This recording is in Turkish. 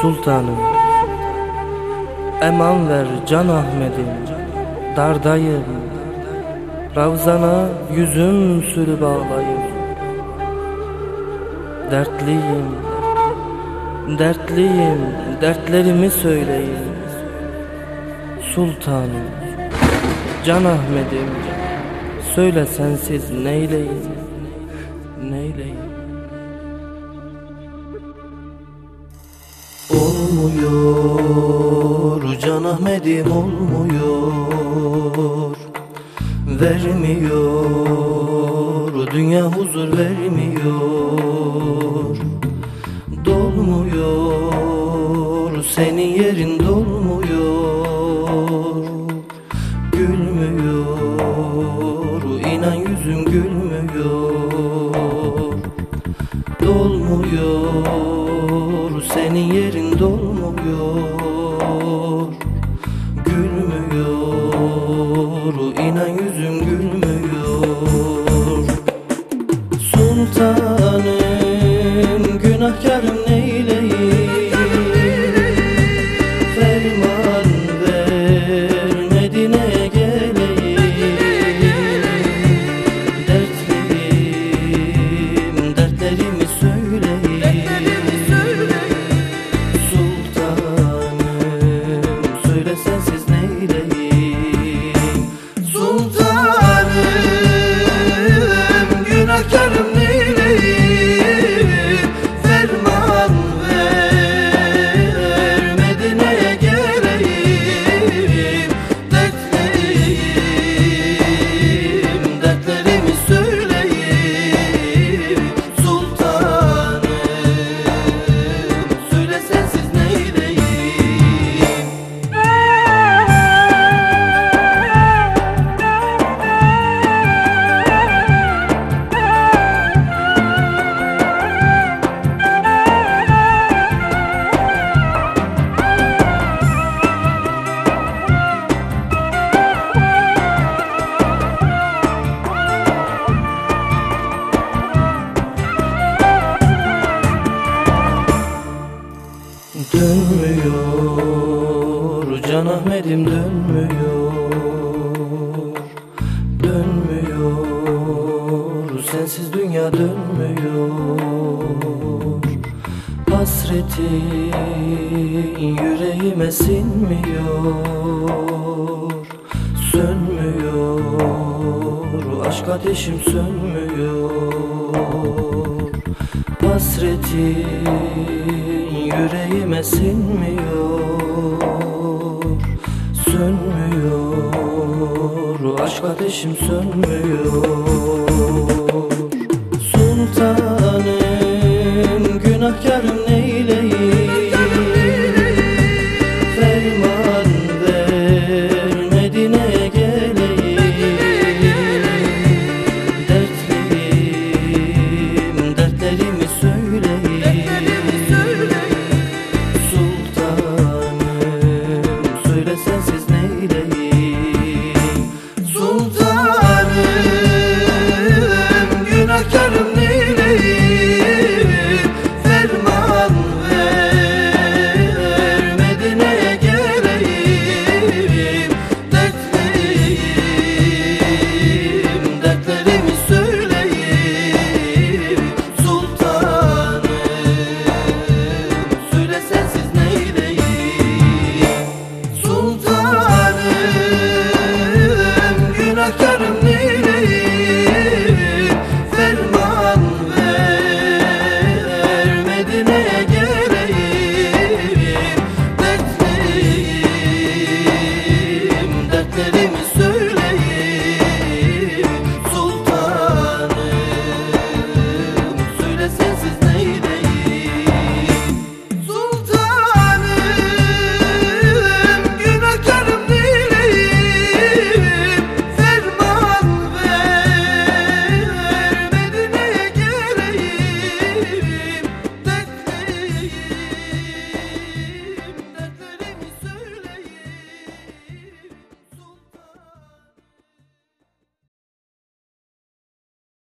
sultanım Eman ver can Ahmet'im Dardayım. Ravzana yüzüm sürüp ağlayım Dertliyim Dertliyim Dertlerimi söyleyin Sultanım Can Ahmet'im Söyle sensiz neyleyim Olmuyor. Can Ahmet'im olmuyor. Vermiyor. Dünya huzur vermiyor Senin yerin dolmuyor Gülmüyor. İnan yüzüm gülmüyor Dönmüyor. Can Ahmet'im dönmüyor. Dönmüyor. Sensiz dünya dönmüyor. Hasretin yüreğime sinmiyor. Sönmüyor. Aşk ateşim sönmüyor. Hasretin yüreğime kalbime sinmiyor Sönmüyor. Aşk ateşim sönmüyor.